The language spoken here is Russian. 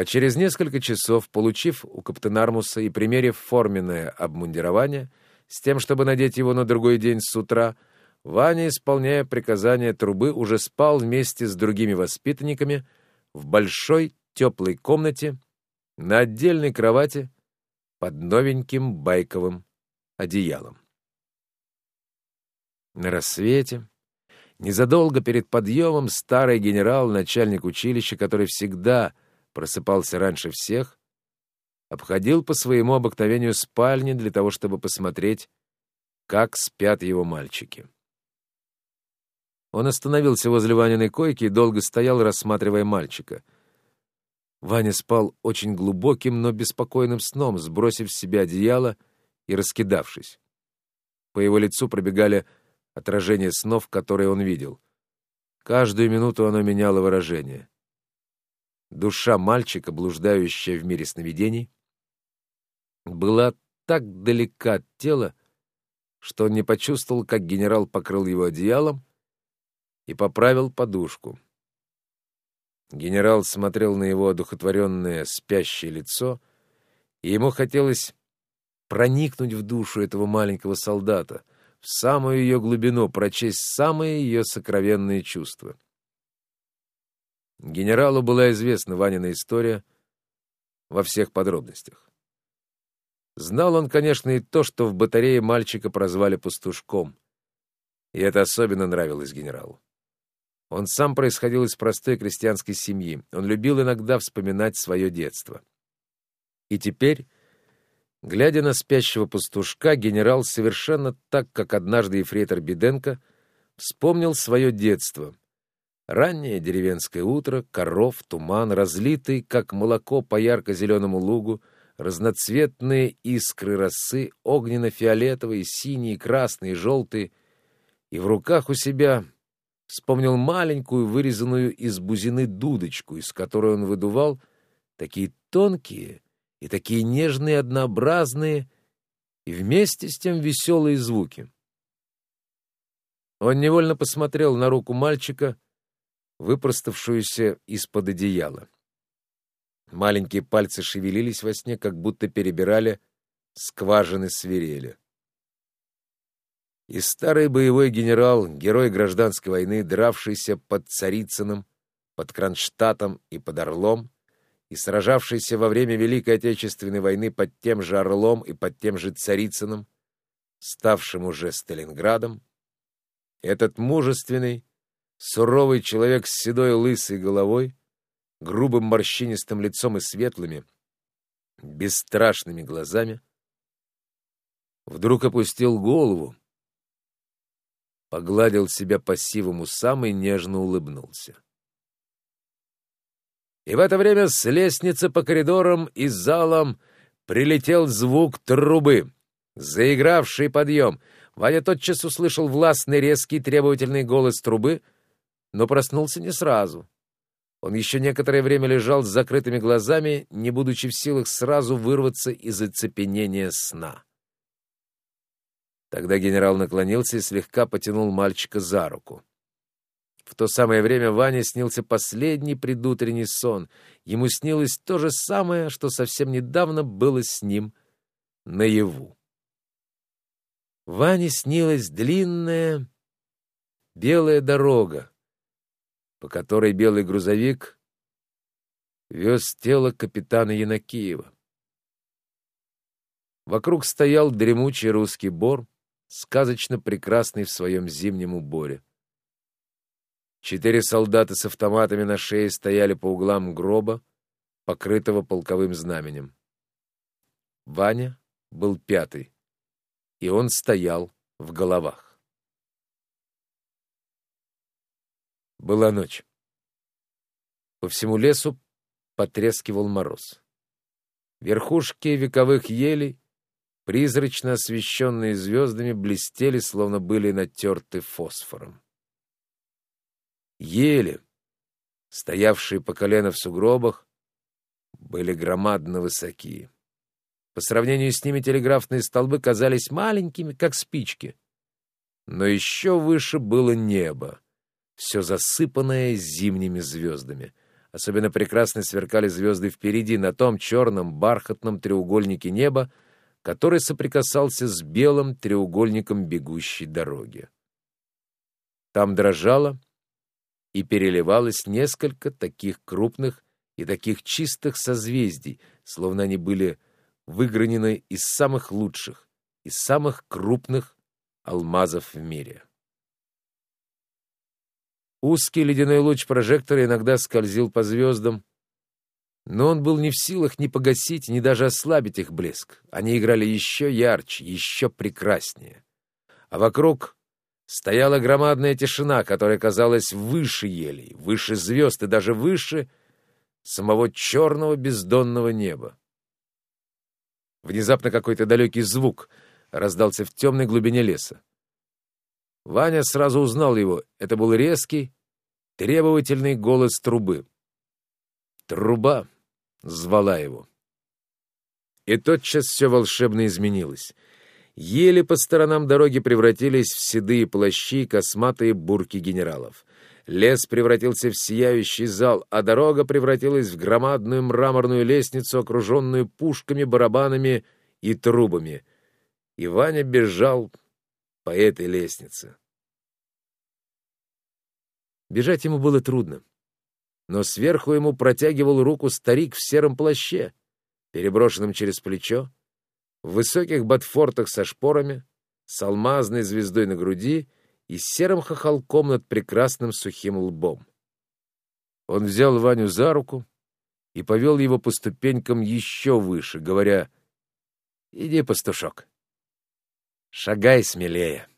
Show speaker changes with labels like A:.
A: А через несколько часов, получив у Каптенармуса и примерив форменное обмундирование, с тем, чтобы надеть его на другой день с утра, Ваня, исполняя приказания трубы, уже спал вместе с другими воспитанниками в большой теплой комнате на отдельной кровати под новеньким байковым одеялом. На рассвете, незадолго перед подъемом, старый генерал, начальник училища, который всегда просыпался раньше всех, обходил по своему обыкновению спальни для того, чтобы посмотреть, как спят его мальчики. Он остановился возле Ваниной койки и долго стоял, рассматривая мальчика. Ваня спал очень глубоким, но беспокойным сном, сбросив с себя одеяло и раскидавшись. По его лицу пробегали отражения снов, которые он видел. Каждую минуту оно меняло выражение. Душа мальчика, блуждающая в мире сновидений, была так далека от тела, что он не почувствовал, как генерал покрыл его одеялом и поправил подушку. Генерал смотрел на его одухотворенное спящее лицо, и ему хотелось проникнуть в душу этого маленького солдата, в самую ее глубину, прочесть самые ее сокровенные чувства. Генералу была известна Ванина история во всех подробностях. Знал он, конечно, и то, что в батарее мальчика прозвали пастушком, и это особенно нравилось генералу. Он сам происходил из простой крестьянской семьи. Он любил иногда вспоминать свое детство. И теперь, глядя на спящего пастушка, генерал совершенно так, как однажды ефрейтор Беденко, вспомнил свое детство. Раннее деревенское утро, коров, туман, разлитый, как молоко по ярко-зеленому лугу, разноцветные искры росы, огненно-фиолетовые, синие, красные, желтые, и в руках у себя вспомнил маленькую, вырезанную из бузины дудочку, из которой он выдувал такие тонкие и такие нежные, однообразные и вместе с тем веселые звуки. Он невольно посмотрел на руку мальчика, выпроставшуюся из-под одеяла. Маленькие пальцы шевелились во сне, как будто перебирали скважины свирели. И старый боевой генерал, герой гражданской войны, дравшийся под Царицыным, под Кронштадтом и под Орлом, и сражавшийся во время Великой Отечественной войны под тем же Орлом и под тем же Царицыным, ставшим уже Сталинградом, этот мужественный, суровый человек с седой лысой головой, грубым морщинистым лицом и светлыми, бесстрашными глазами, вдруг опустил голову, погладил себя по сивому усам и нежно улыбнулся. И в это время с лестницы по коридорам и залам прилетел звук трубы, заигравший подъем. Ваня тотчас услышал властный, резкий, требовательный голос трубы, но проснулся не сразу. Он еще некоторое время лежал с закрытыми глазами, не будучи в силах сразу вырваться из оцепенения сна. Тогда генерал наклонился и слегка потянул мальчика за руку. В то самое время Ване снился последний предутренний сон. Ему снилось то же самое, что совсем недавно было с ним наяву. Ване снилась длинная белая дорога, по которой белый грузовик вез тело капитана Янакиева. Вокруг стоял дремучий русский бор, сказочно прекрасный в своем зимнем уборе. Четыре солдата с автоматами на шее стояли по углам гроба, покрытого полковым знаменем. Ваня был пятый, и он стоял в головах. Была ночь. По всему лесу потрескивал мороз. Верхушки вековых елей призрачно освещенные звездами, блестели, словно были натерты фосфором. Ели, стоявшие по колено в сугробах, были громадно высокие. По сравнению с ними телеграфные столбы казались маленькими, как спички. Но еще выше было небо, все засыпанное зимними звездами, Особенно прекрасно сверкали звезды впереди, на том черном бархатном треугольнике неба, который соприкасался с белым треугольником бегущей дороги. Там дрожало и переливалось несколько таких крупных и таких чистых созвездий, словно они были выгранены из самых лучших, из самых крупных алмазов в мире. Узкий ледяной луч прожектора иногда скользил по звездам, но он был не в силах ни погасить, ни даже ослабить их блеск. Они играли еще ярче, еще прекраснее. А вокруг стояла громадная тишина, которая казалась выше елей, выше звезд и даже выше самого черного бездонного неба. Внезапно какой-то далекий звук раздался в темной глубине леса. Ваня сразу узнал его. Это был резкий, требовательный голос трубы. Труба звала его. И тотчас все волшебно изменилось. Ели по сторонам дороги превратились в седые плащи косматые бурки генералов. Лес превратился в сияющий зал, а дорога превратилась в громадную мраморную лестницу, окруженную пушками, барабанами и трубами. И Ваня бежал по этой лестнице. Бежать ему было трудно. Но сверху ему протягивал руку старик в сером плаще, переброшенном через плечо, в высоких ботфортах со шпорами, с алмазной звездой на груди и с серым хохолком над прекрасным сухим лбом. Он взял Ваню за руку и повел его по ступенькам еще выше, говоря «Иди, пастушок, шагай смелее».